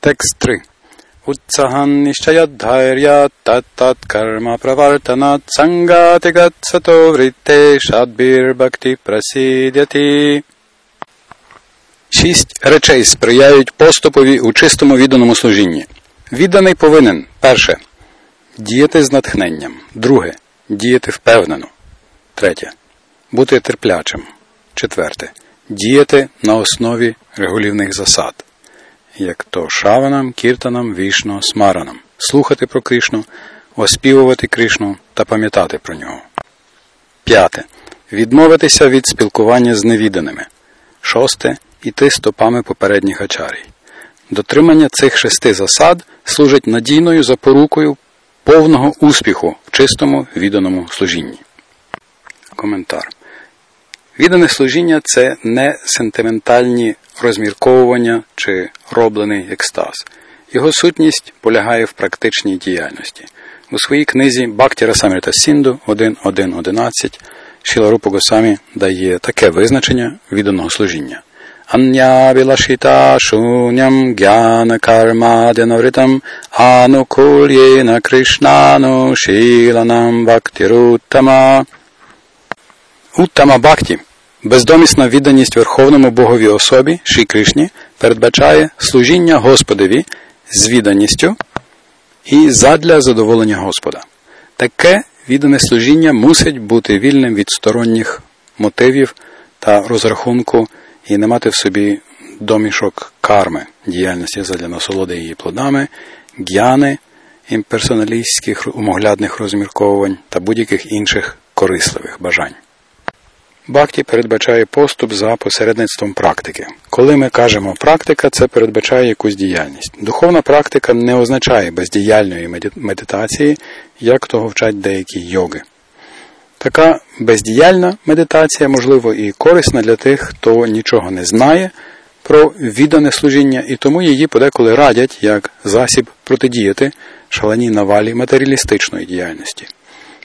Текст 3. Утсаган нищаяддхайря тат карма правартанат сангати гатсато вритте шадбір бхакти прасідяти. Шість речей сприяють поступові у чистому відданому служінні. Відданий повинен перше. Діяти з натхненням. Друге. Діяти впевнено. Третє. Бути терплячим. Четверте. Діяти на основі регулівних засад як то шаванам, кіртанам, вішно, смаранам, слухати про Кришну, оспівувати Кришну та пам'ятати про нього. П'яте. Відмовитися від спілкування з невіданими. Шосте. Іти стопами попередніх ачарій. Дотримання цих шести засад служить надійною запорукою повного успіху в чистому відданому служінні. Коментар. Віддане служіння це не сентиментальні розмірковування чи роблений екстаз. Його сутність полягає в практичній діяльності. У своїй книзі Бактіра Самрита Сінду 1.1.11 Шіларупа Госамі дає таке визначення відданого служіння. Ання вілашіта шуням гяна кармадянавритам анукульєна кришнану шіланам бактируттама. Уттама Бхакті Бездомісна відданість Верховному Богові особі Ші Кришні передбачає служіння Господові з відданістю і задля задоволення Господа. Таке віддане служіння мусить бути вільним від сторонніх мотивів та розрахунку і не мати в собі домішок карми діяльності задля насолоди її плодами, г'яни, імперсоналістських умоглядних розмірковувань та будь-яких інших корисливих бажань. Бхакті передбачає поступ за посередництвом практики. Коли ми кажемо практика, це передбачає якусь діяльність. Духовна практика не означає бездіяльної медитації, як того вчать деякі йоги. Така бездіяльна медитація, можливо, і корисна для тих, хто нічого не знає про віддане служіння, і тому її подеколи радять як засіб протидіяти шаленій навалі матеріалістичної діяльності.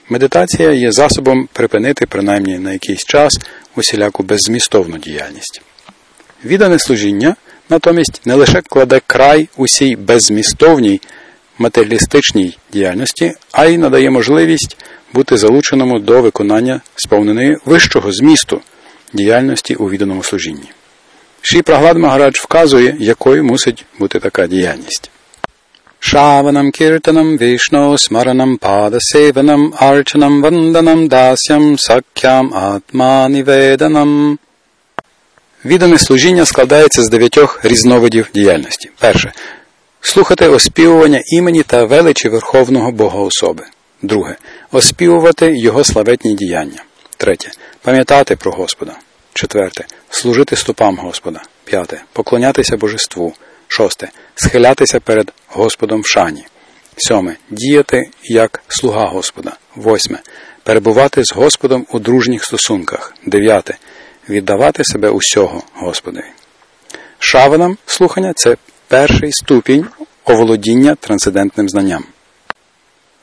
Медитація є засобом припинити принаймні на якийсь час усіляку беззмістовну діяльність. Віддане служіння натомість не лише кладе край усій беззмістовній матеріалістичній діяльності, а й надає можливість бути залученому до виконання сповненої вищого змісту діяльності у відданому служінні. Ші Праглад Магарадж вказує, якою мусить бути така діяльність. Шаванам Кіртанам Вішно Смаранам Падасеванам Арчанам Ванданам Дасям Сакхям Атманіведанам. Віддане служіння складається з дев'ятьох різновидів діяльності. Перше. Слухати оспівування імені та величі Верховного Бога особи. Друге. Оспівувати Його славетні діяння. Третє. Пам'ятати про Господа. Четверте. Служити стопам Господа. П'яте. Поклонятися Божеству. Шосте. Схилятися перед Господом в шані. Сьоме. Діяти як слуга Господа. Восьме. Перебувати з Господом у дружніх стосунках. Дев'яте. Віддавати себе усього Господові. Шаванам слухання це перший ступінь оволодіння трансцендентним знанням.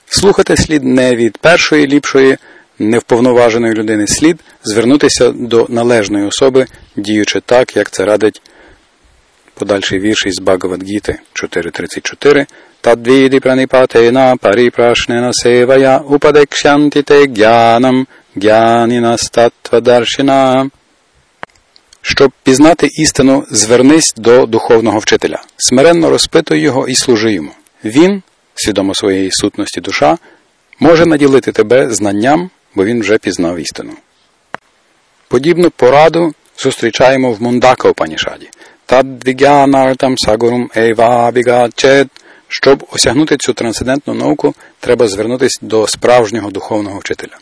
Слухати слід не від першої ліпшої, невповноваженої людини слід звернутися до належної особи, діючи так, як це радить подальший вірш із Багавадгіти 4.34 Тадвіді праніпатена паріпрашнена севая упадекшянти те гянам гяніна статтвадаршина. Щоб пізнати істину, звернись до духовного вчителя, смиренно розпитуй його і служи йому. Він, свідомо своєї сутності душа, може наділити тебе знанням, бо він вже пізнав істину. Подібну пораду зустрічаємо в Мундака Упанішаді. Тадвігянартам сагурум ейвабігачет. Щоб осягнути цю трансцендентну науку, треба звернутися до справжнього духовного вчителя.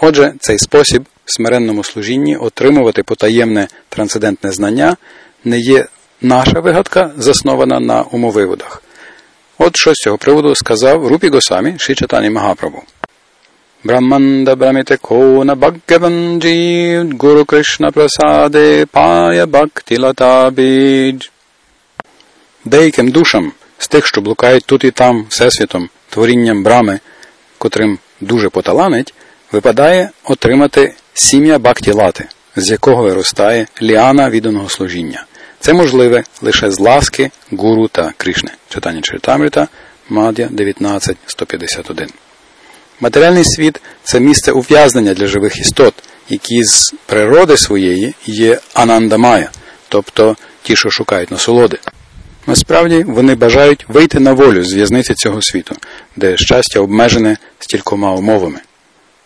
Отже, цей спосіб в смиренному служінні отримувати потаємне трансцендентне знання не є наша вигадка, заснована на умовиводах. От що з цього приводу сказав Рупі Госамі Шичатані Магапрабу. Brahmanda Brahmite Kona Bhagavan Jeev Guru Krishna Prasade Paya Bhakti Lata Bij. Деяким душам з тих, що блукають тут і там всесвітом, творінням брами, котрим дуже поталанить, випадає отримати сім'я Бхакті Лати, з якого виростає ліана відданого служіння. Це можливе лише з ласки, гуру та Кришни. Читання Чертамрита, Мад'я 19.151. Матеріальний світ це місце ув'язнення для живих істот, які з природи своєї є анандамая, тобто ті, що шукають насолоди. Насправді вони бажають вийти на волю з в'язниці цього світу, де щастя обмежене стількома умовами.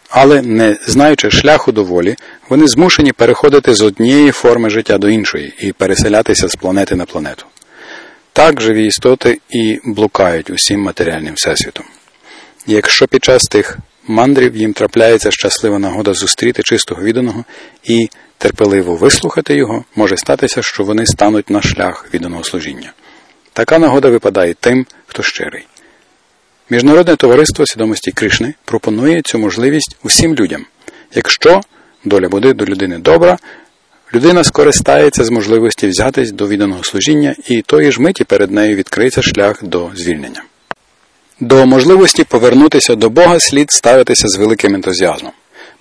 Але, не знаючи шляху до волі, вони змушені переходити з однієї форми життя до іншої і переселятися з планети на планету. Так живі істоти і блукають усім матеріальним всесвітом. Якщо під час тих мандрів їм трапляється щаслива нагода зустріти чистого відданого і терпеливо вислухати його, може статися, що вони стануть на шлях відданого служіння. Така нагода випадає тим, хто щирий. Міжнародне товариство свідомості Кришни пропонує цю можливість усім людям. Якщо доля буде до людини добра, людина скористається з можливості взятись до відданого служіння, і тої ж миті перед нею відкриється шлях до звільнення. До можливості повернутися до Бога слід ставитися з великим ентузіазмом.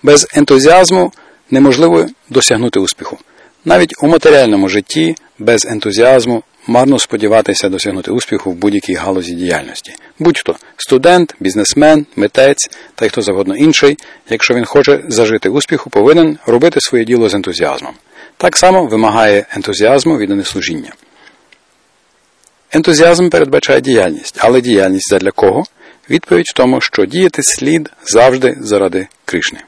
Без ентузіазму неможливо досягнути успіху. Навіть у матеріальному житті без ентузіазму марно сподіватися досягнути успіху в будь-якій галузі діяльності. Будь-хто студент, бізнесмен, митець та й хто завгодно інший, якщо він хоче зажити успіху, повинен робити своє діло з ентузіазмом. Так само вимагає ентузіазму віддане служіння. Ентузіазм передбачає діяльність, але діяльність задля кого? Відповідь в тому, що діяти слід завжди заради Кришни.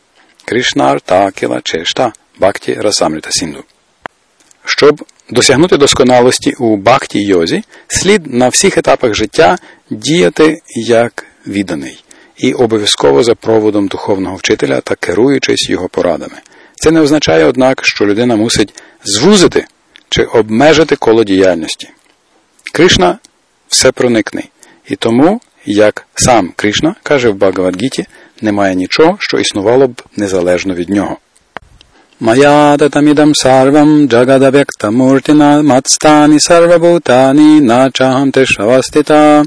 Кришнар та кіла чешта бхакті расамрита сінду. Щоб досягнути досконалості у бхакті йозі, слід на всіх етапах життя діяти як відданий і обов'язково за проводом духовного вчителя та керуючись його порадами. Це не означає, однак, що людина мусить звузити чи обмежити коло діяльності. Кришна всепроникний. І тому, як сам Кришна каже в Багавадгіті, немає нічого, що існувало б незалежно від нього. Мая татамідам сарвам джагадавяктамуртіна мацтані сарвабутані начахам тешавастита.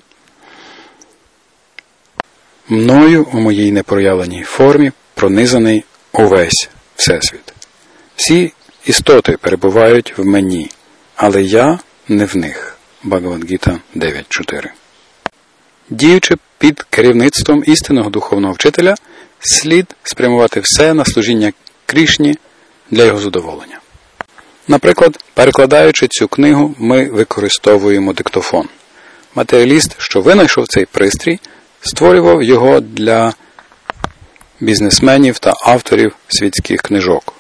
Мною у моїй непроявленій формі пронизаний увесь Всесвіт. Всі істоти перебувають в мені, але я не в них. Бхагавадгіта 9.4. Діючи під керівництвом істинного духовного вчителя, слід спрямувати все на служіння Крішні для його задоволення. Наприклад, перекладаючи цю книгу, ми використовуємо диктофон. Матеріаліст, що винайшов цей пристрій, створював його для бізнесменів та авторів світських книжок.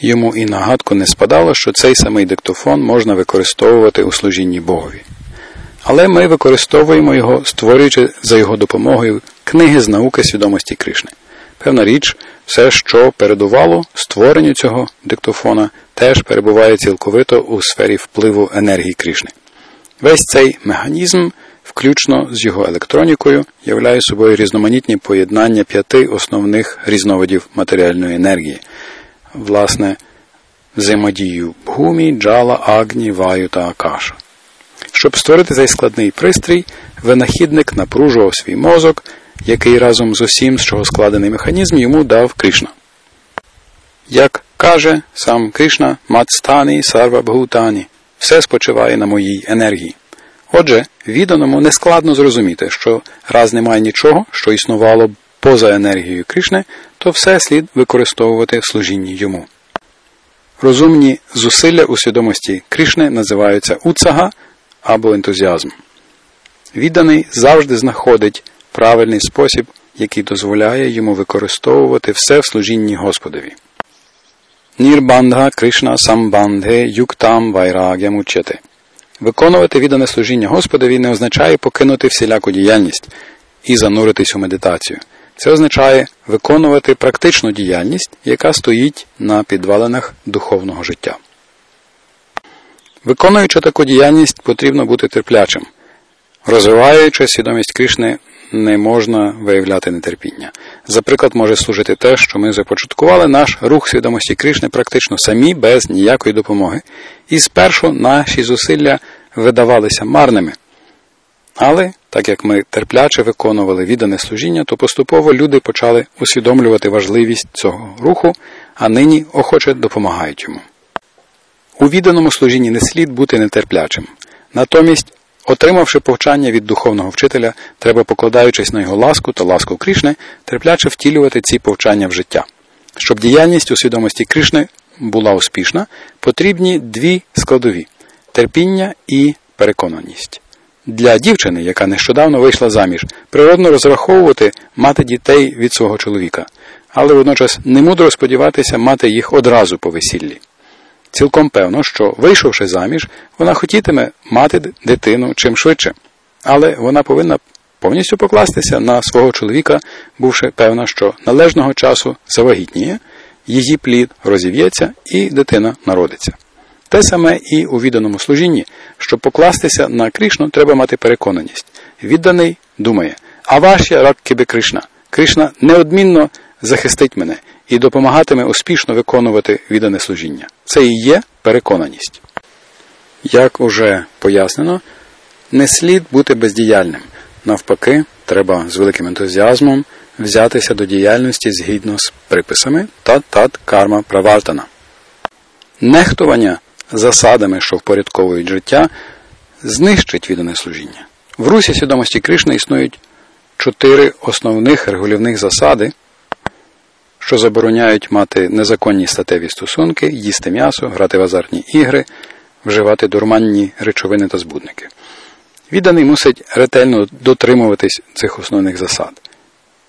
Йому і нагадку не спадало, що цей самий диктофон можна використовувати у служінні Богові. Але ми використовуємо його, створюючи за його допомогою книги з науки свідомості Кришни. Певна річ, все, що передувало створенню цього диктофона, теж перебуває цілковито у сфері впливу енергії Кришни. Весь цей механізм, включно з його електронікою, являє собою різноманітні поєднання п'яти основних різновидів матеріальної енергії власне, взаємодію Бхумі, джала, агні, ваю та акаша. Щоб створити цей складний пристрій, винахідник напружував свій мозок, який разом з усім, з чого складений механізм, йому дав Кришна. Як каже сам Кришна, Мацтані Сарва Бхутані, все спочиває на моїй енергії. Отже, відданому нескладно зрозуміти, що раз немає нічого, що існувало поза енергією Кришни, то все слід використовувати в служінні йому. Розумні зусилля у свідомості Кришни називаються уцага або ентузіазм. Відданий завжди знаходить правильний спосіб, який дозволяє йому використовувати все в служінні Господові. Нірбандга Кришна самбандге юктам вайрагям учете. Виконувати віддане служіння Господові не означає покинути всіляку діяльність і зануритись у медитацію. Це означає виконувати практичну діяльність, яка стоїть на підвалинах духовного життя. Виконуючи таку діяльність, потрібно бути терплячим. Розвиваючи свідомість Кришни, не можна виявляти нетерпіння. За приклад може служити те, що ми започаткували наш рух свідомості Кришни практично самі без ніякої допомоги, і спершу наші зусилля видавалися марними. Але, так як ми терпляче виконували віддане служіння, то поступово люди почали усвідомлювати важливість цього руху, а нині охоче допомагають йому. У відданому служінні не слід бути нетерплячим. Натомість, отримавши повчання від духовного вчителя, треба, покладаючись на його ласку та ласку Кришни, терпляче втілювати ці повчання в життя. Щоб діяльність у свідомості Кришни була успішна, потрібні дві складові терпіння і переконаність. Для дівчини, яка нещодавно вийшла заміж, природно розраховувати мати дітей від свого чоловіка, але водночас не мудро сподіватися мати їх одразу по весіллі. Цілком певно, що, вийшовши заміж, вона хотітиме мати дитину чим швидше, але вона повинна повністю покластися на свого чоловіка, бувши певна, що належного часу завагітніє, її плід розів'ється і дитина народиться. Те саме і у відданому служінні, щоб покластися на Кришну, треба мати переконаність. Відданий думає, а рак кібе Кришна. Кришна неодмінно захистить мене і допомагатиме успішно виконувати віддане служіння. Це і є переконаність. Як уже пояснено, не слід бути бездіяльним. Навпаки, треба з великим ентузіазмом взятися до діяльності згідно з приписами тат-тат карма правартана. Нехтування засадами, що впорядковують життя, знищить віддане служіння. В русі свідомості Кришни існують чотири основних регулівних засади, що забороняють мати незаконні статеві стосунки, їсти м'ясо, грати в азартні ігри, вживати дурманні речовини та збудники. Відданий мусить ретельно дотримуватись цих основних засад.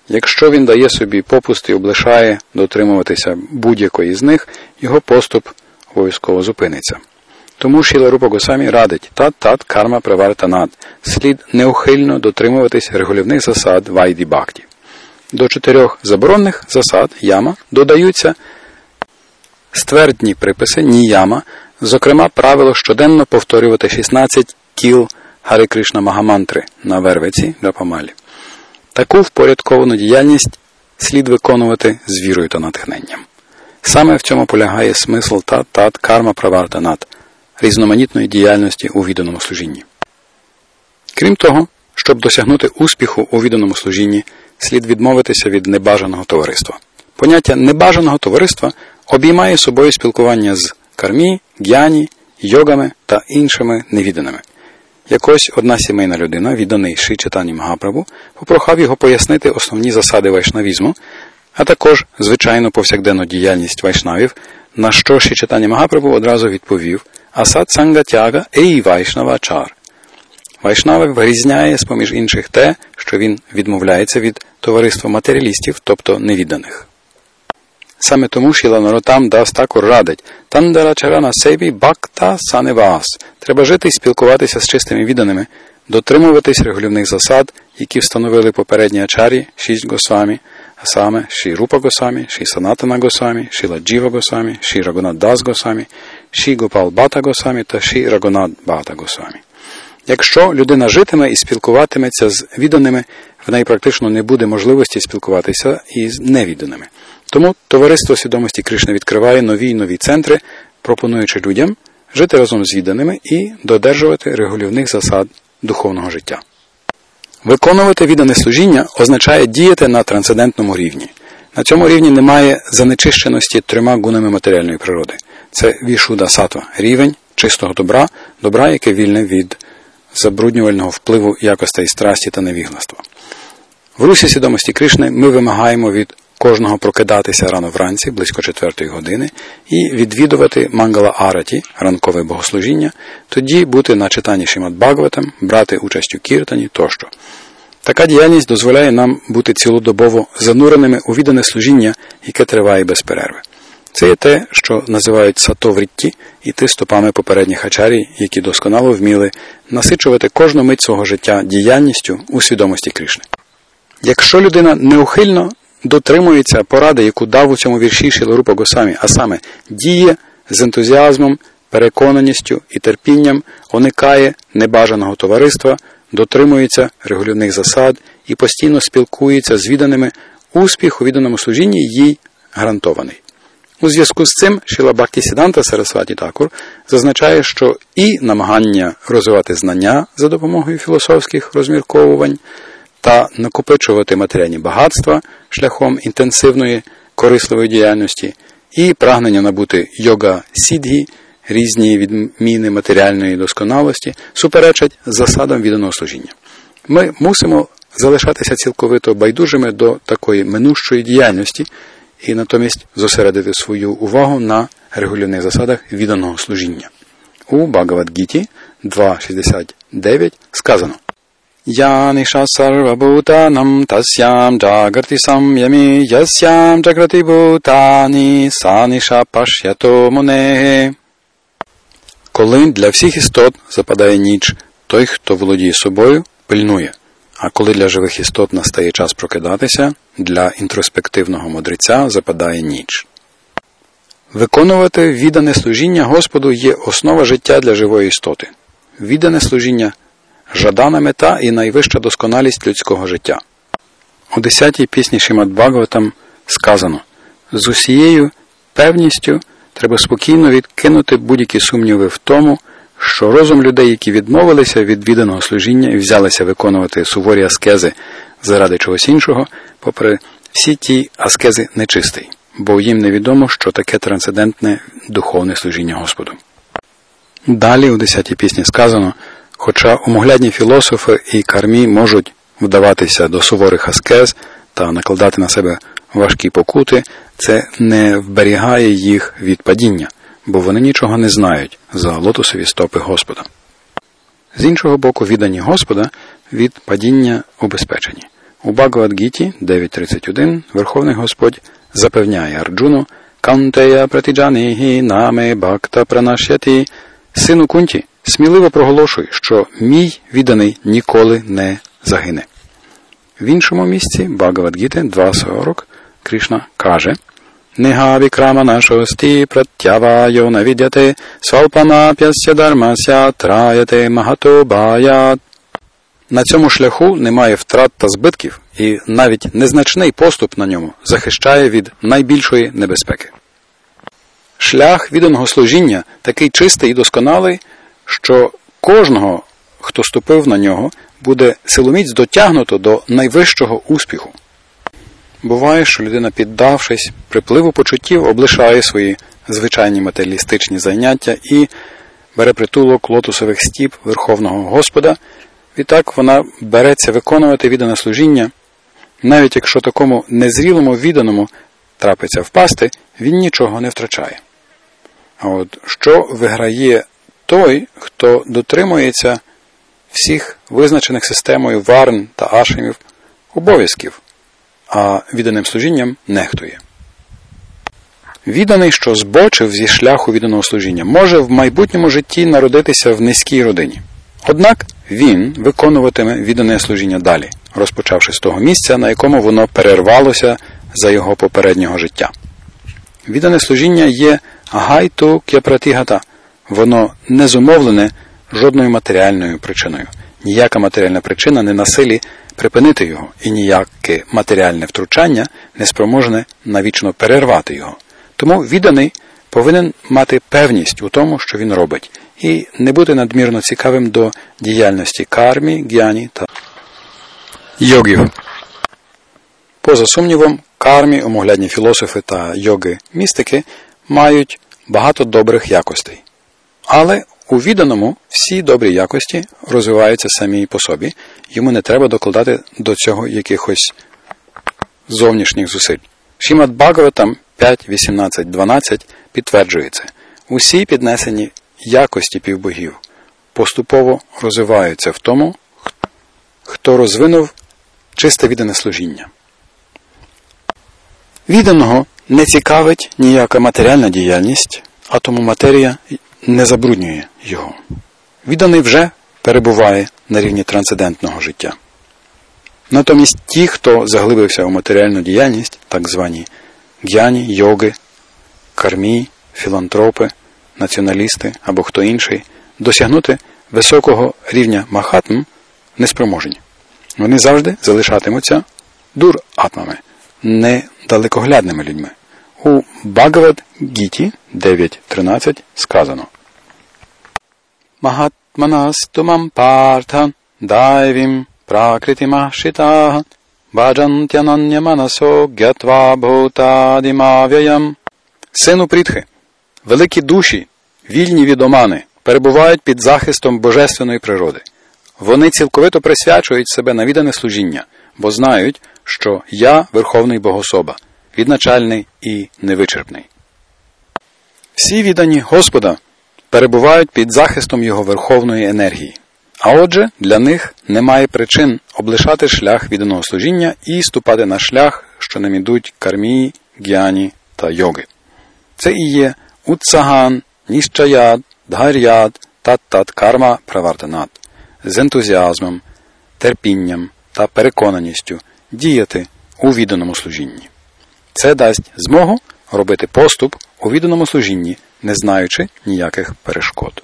Якщо він дає собі попуст і облишає дотримуватися будь-якої з них, його поступ обов'язково зупиниться. Тому Шіла Рупа Госамі радить тат-тат карма правартанат, слід неухильно дотримуватись регулівних засад вайді бакті. До чотирьох заборонних засад яма додаються ствердні приписи ніяма, зокрема правило щоденно повторювати 16 кіл Гари Кришна Магамантри на вервиці Гапамалі. Таку впорядковану діяльність слід виконувати з вірою та натхненням. Саме в цьому полягає смисл тат тат карма правартанат різноманітної діяльності у відданому служінні. Крім того, щоб досягнути успіху у відданому служінні, слід відмовитися від небажаного товариства. Поняття небажаного товариства обіймає собою спілкування з кармі, г'яні, йогами та іншими невіданими. Якось одна сімейна людина, відданий Ши Читані Магаправу, попрохав його пояснити основні засади вайшнавізму, а також звичайну повсякденну діяльність вайшнавів, на що Ши Читані Магаправу одразу відповів Асад Санга Тяга Ей Вайшнава Чар. Вайшнава вирізняє з поміж інших те, що він відмовляється від товариства матеріалістів, тобто невідданих. Саме тому Шіла Наротам Дас також радить Тандара Чарана Себі Бакта Саневас. Треба жити і спілкуватися з чистими відданими, дотримуватись регулівних засад, які встановили попередні ачарі, шість госвамі, саме Ші Рупа Госамі, Ші Санатана Госамі, Ші Ладжіва Госамі, Ші Рагонат Дас Госамі, Ші Гопал Бата Госамі та Ші Рагонат Бата Госамі. Якщо людина житиме і спілкуватиметься з відданими, в неї практично не буде можливості спілкуватися із невідданими. Тому товариство свідомості Кришни відкриває нові й нові центри, пропонуючи людям жити разом з відданими і додержувати регулівних засад духовного життя. Виконувати віддане служіння означає діяти на трансцендентному рівні. На цьому рівні немає занечищеності трьома гунами матеріальної природи. Це вішуда сатва рівень чистого добра, добра, яке вільне від забруднювального впливу якостей страсті та невігластва. В русі свідомості Кришни ми вимагаємо від кожного прокидатися рано вранці, близько четвертої години, і відвідувати мангала Араті, ранкове богослужіння, тоді бути на читанні Шимат брати участь у кіртані тощо. Така діяльність дозволяє нам бути цілодобово зануреними у віддане служіння, яке триває без перерви. Це є те, що називають сатоврітті, іти стопами попередніх ачарій, які досконало вміли насичувати кожну мить свого життя діяльністю у свідомості Кришни. Якщо людина неухильно дотримується поради, яку дав у цьому вірші Шілорупа Госамі, а саме діє з ентузіазмом, переконаністю і терпінням, уникає небажаного товариства, дотримується регулівних засад і постійно спілкується з відданими, успіх у відданому служінні їй гарантований. У зв'язку з цим Шіла Бхакті Сіданта Сарасваті Такур зазначає, що і намагання розвивати знання за допомогою філософських розмірковувань та накопичувати матеріальні багатства шляхом інтенсивної корисливої діяльності, і прагнення набути йога сідгі різні відміни матеріальної досконалості суперечать засадам відданого служіння. Ми мусимо залишатися цілковито байдужими до такої минущої діяльності і натомість зосередити свою увагу на регулярних засадах відданого служіння. У Багавадгіті 2.69 сказано Яниша сарвабутанам тасям джагарти сам'ямі ясям джаграти бутані саниша паш'ято мунеге. Коли для всіх істот западає ніч, той, хто володіє собою, пильнує. А коли для живих істот настає час прокидатися, для інтроспективного мудреця западає ніч. Виконувати віддане служіння Господу є основа життя для живої істоти. Віддане служіння жадана мета і найвища досконалість людського життя. У 10-й пісні Шимат Бхагаватам сказано з усією певністю треба спокійно відкинути будь-які сумніви в тому, що розум людей, які відмовилися від відданого служіння і взялися виконувати суворі аскези заради чогось іншого, попри всі ті аскези нечистий, бо їм невідомо, що таке трансцендентне духовне служіння Господу. Далі у 10-й пісні сказано, хоча умоглядні філософи і кармі можуть вдаватися до суворих аскез та накладати на себе важкі покути, це не вберігає їх від падіння бо вони нічого не знають за лотосові стопи Господа. З іншого боку, віддані Господа від падіння убезпечені. У Багавадгіті 9.31 Верховний Господь запевняє Арджуну Кантея пратиджанігі наме бхакта пранашяті Сину Кунті, сміливо проголошуй, що мій відданий ніколи не загине. В іншому місці Багавадгіти 2.40 Кришна каже – Нігавікраманашості пратявайо навідяте свалпамап'ясya дармася траяте магато. На цьому шляху немає втрат та збитків, і навіть незначний поступ на ньому захищає від найбільшої небезпеки. Шлях відданого служіння такий чистий і досконалий, що кожного, хто ступив на нього, буде силоміць дотягнуто до найвищого успіху. Буває, що людина, піддавшись припливу почуттів, облишає свої звичайні матеріалістичні заняття і бере притулок лотусових стіп Верховного Господа, відтак вона береться виконувати віддане служіння, навіть якщо такому незрілому відданому трапиться впасти, він нічого не втрачає. А от що виграє той, хто дотримується всіх визначених системою варн та ашемів обов'язків? а відданим служінням нехтує. Відданий, що збочив зі шляху відданого служіння, може в майбутньому житті народитися в низькій родині. Однак він виконуватиме віддане служіння далі, розпочавши з того місця, на якому воно перервалося за його попереднього життя. Віддане служіння є гайту кепратігата, воно не зумовлене жодною матеріальною причиною. Ніяка матеріальна причина не на силі припинити його, і ніяке матеріальне втручання не спроможне навічно перервати його. Тому відданий повинен мати певність у тому, що він робить, і не бути надмірно цікавим до діяльності кармі, г'яні та йогів. Поза сумнівом, кармі, омоглядні філософи та йоги містики мають багато добрих якостей. Але у відданому всі добрі якості розвиваються самі по собі, йому не треба докладати до цього якихось зовнішніх зусиль. Шімат Бхагаватам 5, 18, 12 підтверджує. Усі піднесені якості півбогів поступово розвиваються в тому, хто розвинув чисте віддане служіння. Відданого не цікавить ніяка матеріальна діяльність, а тому матерія не забруднює його. Відданий вже перебуває на рівні трансцендентного життя. Натомість ті, хто заглибився у матеріальну діяльність, так звані г'яні, йоги, кармі, філантропи, націоналісти або хто інший, досягнути високого рівня махатм неспроможні. Вони завжди залишатимуться дур-атмами, недалекоглядними людьми. У Багавад Гіті 9.13 сказано. Mahatmanastумам партha дайвім пракритимашитах баджантянаняманасо гятва бхутадимавяям. Сину Прітхи, великі душі вільні від омани, перебувають під захистом божественної природи. Вони цілковито присвячують себе на віддане служіння, бо знають, що я Верховний Богособа, відначальний і невичерпний. Всі віддані Господа перебувають під захистом Його верховної енергії. А отже, для них немає причин облишати шлях відданого служіння і ступати на шлях, що ним ідуть кармії, гьяні та йоги. Це і є уцаган, ніщаяд, дгаряд, тат-тат карма правартанат з ентузіазмом, терпінням та переконаністю діяти у відданому служінні. Це дасть змогу робити поступ у відданому служінні, не знаючи ніяких перешкод.